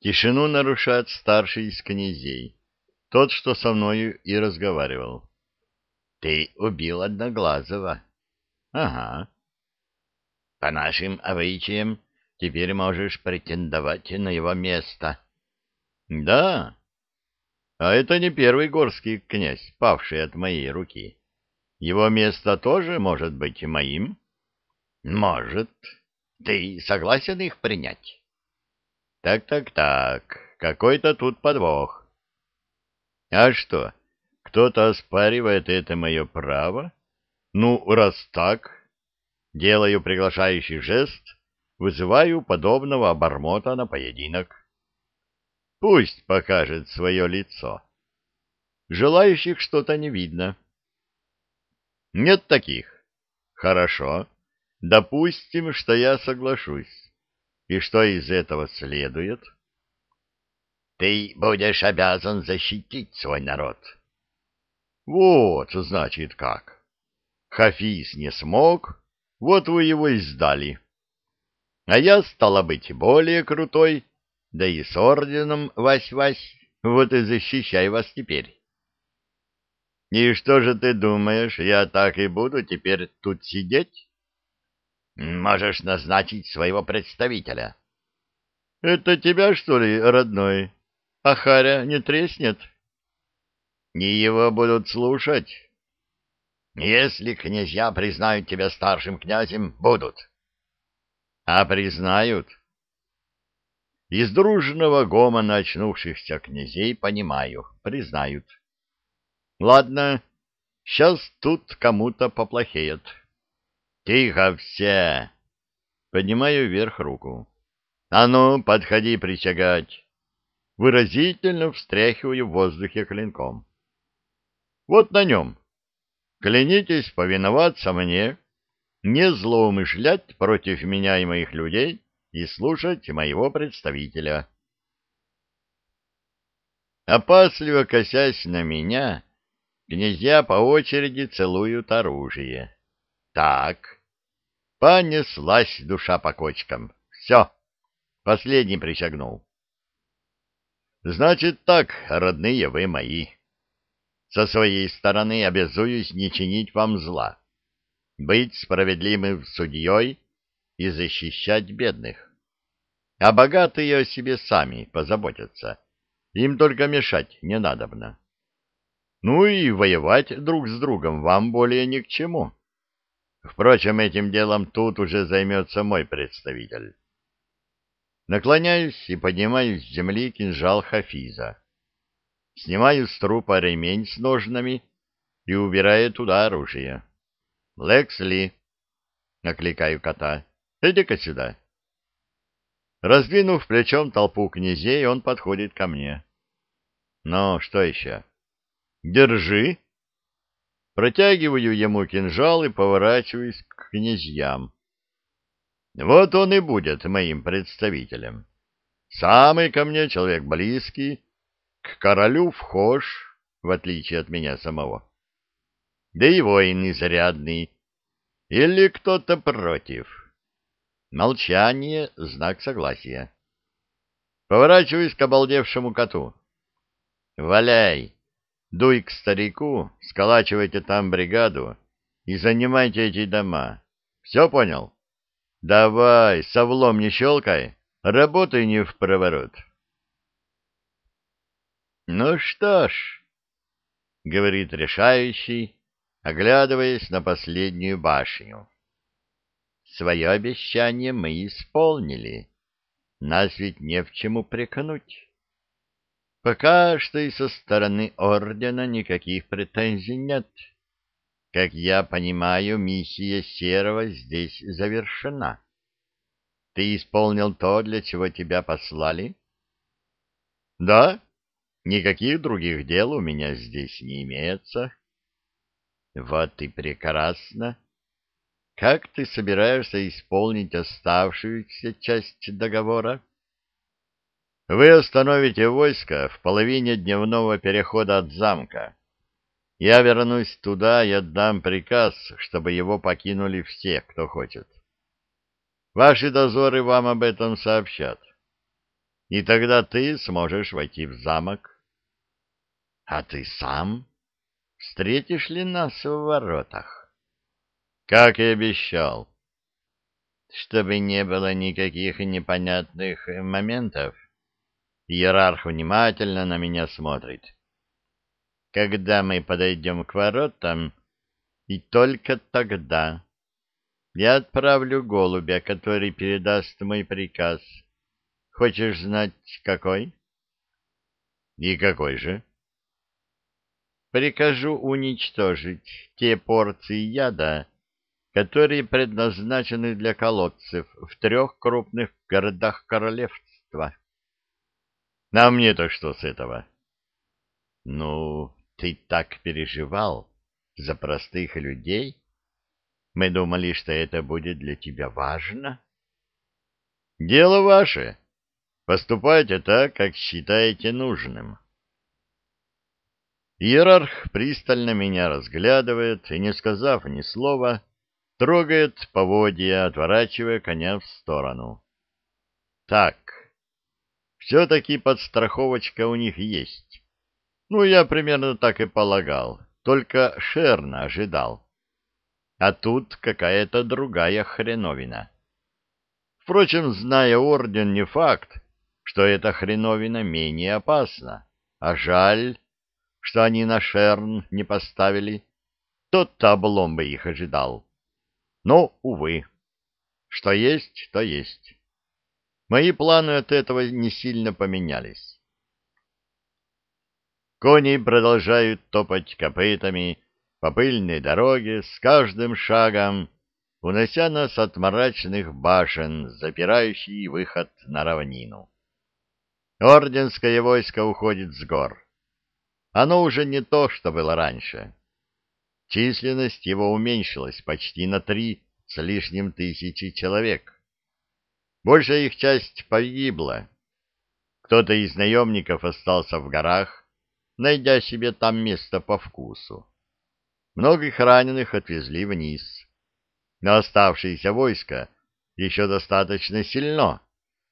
Тишину нарушает старший из князей, тот, что со мною и разговаривал. — Ты убил Одноглазого. — Ага. — По нашим обычаям теперь можешь претендовать на его место. — Да. А это не первый горский князь, павший от моей руки. Его место тоже может быть моим? — Может. Ты согласен их принять? Так-так-так, какой-то тут подвох. А что, кто-то оспаривает это мое право? Ну, раз так, делаю приглашающий жест, вызываю подобного обормота на поединок. Пусть покажет свое лицо. Желающих что-то не видно. Нет таких. Хорошо. Допустим, что я соглашусь. И что из этого следует? Ты будешь обязан защитить свой народ. Вот, значит, как. Хафиз не смог, вот вы его и сдали. А я, стала быть, более крутой, да и с орденом Вась-Вась, вот и защищай вас теперь. И что же ты думаешь, я так и буду теперь тут сидеть? Можешь назначить своего представителя. — Это тебя, что ли, родной? А Харя не треснет? — Не его будут слушать. — Если князья признают тебя старшим князем, будут. — А признают? Из дружного гомона очнувшихся князей понимаю, признают. — Ладно, сейчас тут кому-то поплохеет. — Тихо все! Поднимаю вверх руку. А ну, подходи присягать. Выразительно встряхиваю в воздухе клинком. Вот на нем. Клянитесь повиноваться мне, не злоумышлять против меня и моих людей и слушать моего представителя. Опасливо косясь на меня, князья по очереди целуют оружие. Так, Понеслась душа по кочкам. Все, последний присягнул. Значит так, родные вы мои. Со своей стороны обязуюсь не чинить вам зла, быть справедливым судьей и защищать бедных. А богатые о себе сами позаботятся. Им только мешать не надобно. Ну и воевать друг с другом вам более ни к чему. Впрочем, этим делом тут уже займется мой представитель. Наклоняюсь и поднимаю с земли кинжал Хафиза. Снимаю с трупа ремень с ножнами и убираю туда оружие. «Лексли!» — накликаю кота. «Иди-ка сюда!» Раздвинув плечом толпу князей, он подходит ко мне. «Ну, что еще?» «Держи!» Протягиваю ему кинжал и поворачиваюсь к князьям. Вот он и будет моим представителем. Самый ко мне человек близкий, к королю вхож, в отличие от меня самого. Да и воин изрядный. Или кто-то против. Молчание — знак согласия. Поворачиваюсь к обалдевшему коту. «Валяй!» Дуй к старику, сколачивайте там бригаду и занимайте эти дома. Все понял? Давай, совлом не щелкай, работай не в проворот. Ну что ж, — говорит решающий, оглядываясь на последнюю башню. Свое обещание мы исполнили. Нас ведь не в чем упрекнуть. Пока что и со стороны ордена никаких претензий нет. Как я понимаю, миссия Серого здесь завершена. Ты исполнил то, для чего тебя послали? Да, никаких других дел у меня здесь не имеется. Вот и прекрасно. Как ты собираешься исполнить оставшуюся часть договора? Вы остановите войско в половине дневного перехода от замка. Я вернусь туда и отдам приказ, чтобы его покинули все, кто хочет. Ваши дозоры вам об этом сообщат. и тогда ты сможешь войти в замок. — А ты сам? Встретишь ли нас в воротах? — Как и обещал. — Чтобы не было никаких непонятных моментов. Иерарх внимательно на меня смотрит. — Когда мы подойдем к воротам, и только тогда я отправлю голубя, который передаст мой приказ. Хочешь знать, какой? И какой же? Прикажу уничтожить те порции яда, которые предназначены для колодцев в трех крупных городах королевства. А мне-то что с этого? Ну, ты так переживал за простых людей? Мы думали, что это будет для тебя важно. Дело ваше. Поступайте так, как считаете нужным. Иерарх пристально меня разглядывает и, не сказав ни слова, трогает поводья, отворачивая коня в сторону. Так, все-таки подстраховочка у них есть. Ну, я примерно так и полагал, только Шерна ожидал. А тут какая-то другая хреновина. Впрочем, зная орден, не факт, что эта хреновина менее опасна. А жаль, что они на Шерн не поставили. Тот-то облом бы их ожидал. Но, увы, что есть, то есть. Мои планы от этого не сильно поменялись. Кони продолжают топать копытами, по пыльной дороге с каждым шагом, унося нас от мрачных башен, запирающий выход на равнину. Орденское войско уходит с гор. Оно уже не то, что было раньше. Численность его уменьшилась почти на три с лишним тысячи человек. Большая их часть погибла. Кто-то из наемников остался в горах, найдя себе там место по вкусу. Многих раненых отвезли вниз. Но оставшееся войско еще достаточно сильно,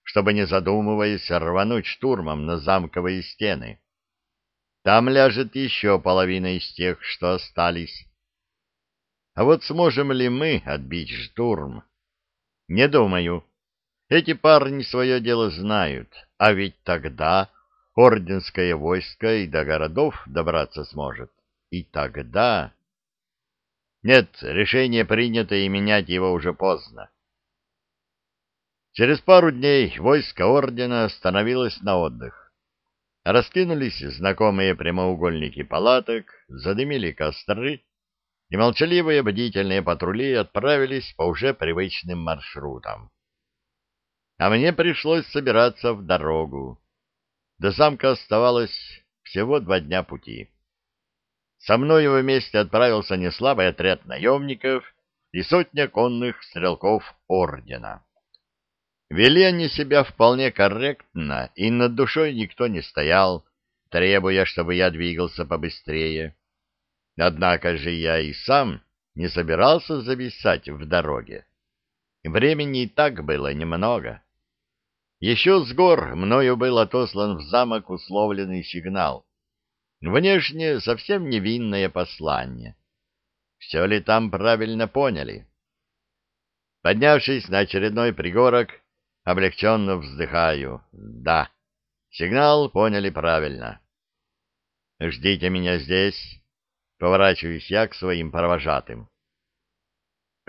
чтобы, не задумываясь, рвануть штурмом на замковые стены. Там ляжет еще половина из тех, что остались. А вот сможем ли мы отбить штурм? Не думаю. Эти парни свое дело знают, а ведь тогда орденское войско и до городов добраться сможет. И тогда... Нет, решение принято, и менять его уже поздно. Через пару дней войско ордена остановилось на отдых. Раскинулись знакомые прямоугольники палаток, задымили костры, и молчаливые бдительные патрули отправились по уже привычным маршрутам. А мне пришлось собираться в дорогу. До замка оставалось всего два дня пути. Со мною вместе отправился неслабый отряд наемников и сотня конных стрелков ордена. Вели они себя вполне корректно, и над душой никто не стоял, требуя, чтобы я двигался побыстрее. Однако же я и сам не собирался зависать в дороге. Времени и так было немного. Еще с гор мною был отослан в замок условленный сигнал. Внешне совсем невинное послание. Все ли там правильно поняли? Поднявшись на очередной пригорок, облегченно вздыхаю. Да, сигнал поняли правильно. «Ждите меня здесь», — поворачиваюсь я к своим провожатым.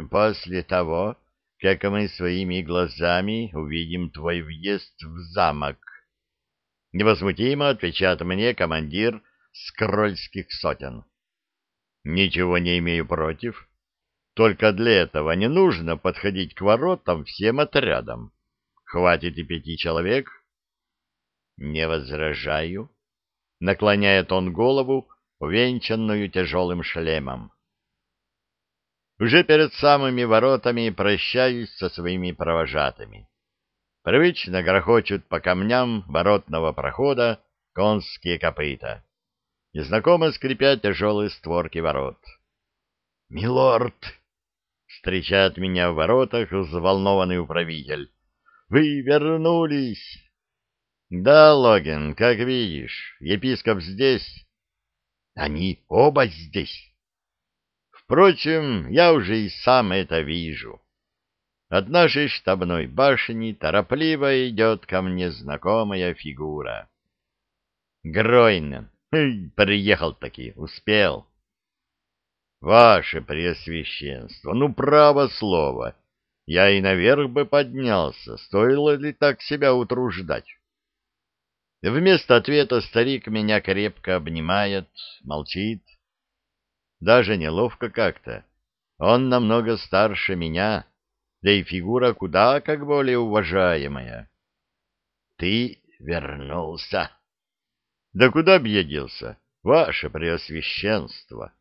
«После того, как мы своими глазами увидим твой въезд в замок», — невозмутимо отвечает мне командир скрольских сотен. Ничего не имею против. Только для этого не нужно подходить к воротам всем отрядом. Хватит и пяти человек. Не возражаю. Наклоняет он голову, увенчанную тяжелым шлемом. Уже перед самыми воротами прощаюсь со своими провожатыми. Привычно грохочут по камням воротного прохода конские копыта. Незнакомо скрипят тяжелые створки ворот. «Милорд!» — встречает меня в воротах взволнованный управитель. «Вы вернулись!» Да, Логин, как видишь, епископ здесь. Они оба здесь. Впрочем, я уже и сам это вижу. От нашей штабной башни торопливо идет ко мне знакомая фигура. Гройнен. Приехал-таки, успел. Ваше Преосвященство, ну, право слово, я и наверх бы поднялся, стоило ли так себя утруждать? Вместо ответа старик меня крепко обнимает, молчит. Даже неловко как-то. Он намного старше меня, да и фигура куда как более уважаемая. Ты вернулся. Да куда б я делся, ваше преосвященство?